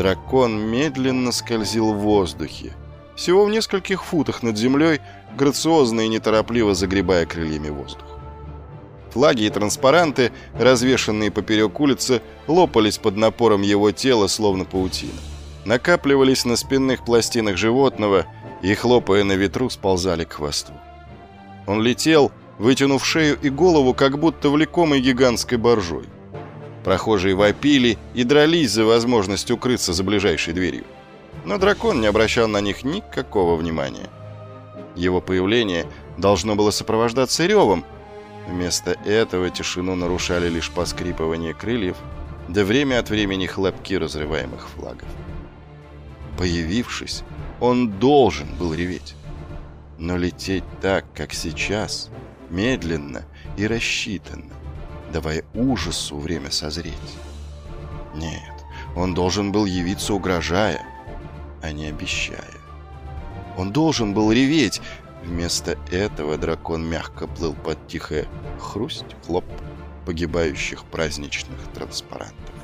Дракон медленно скользил в воздухе, всего в нескольких футах над землей, грациозно и неторопливо загребая крыльями воздух. Флаги и транспаранты, развешанные поперек улицы, лопались под напором его тела, словно паутина. Накапливались на спинных пластинах животного и, хлопая на ветру, сползали к хвосту. Он летел, вытянув шею и голову, как будто влекомой гигантской боржой. Прохожие вопили и дрались за возможность укрыться за ближайшей дверью. Но дракон не обращал на них никакого внимания. Его появление должно было сопровождаться ревом, Вместо этого тишину нарушали лишь поскрипывание крыльев, да время от времени хлопки разрываемых флагов. Появившись, он должен был реветь. Но лететь так, как сейчас, медленно и рассчитанно, давая ужасу время созреть. Нет, он должен был явиться угрожая, а не обещая. Он должен был реветь, Вместо этого дракон мягко плыл под тихое хрусть, хлоп погибающих праздничных транспарантов.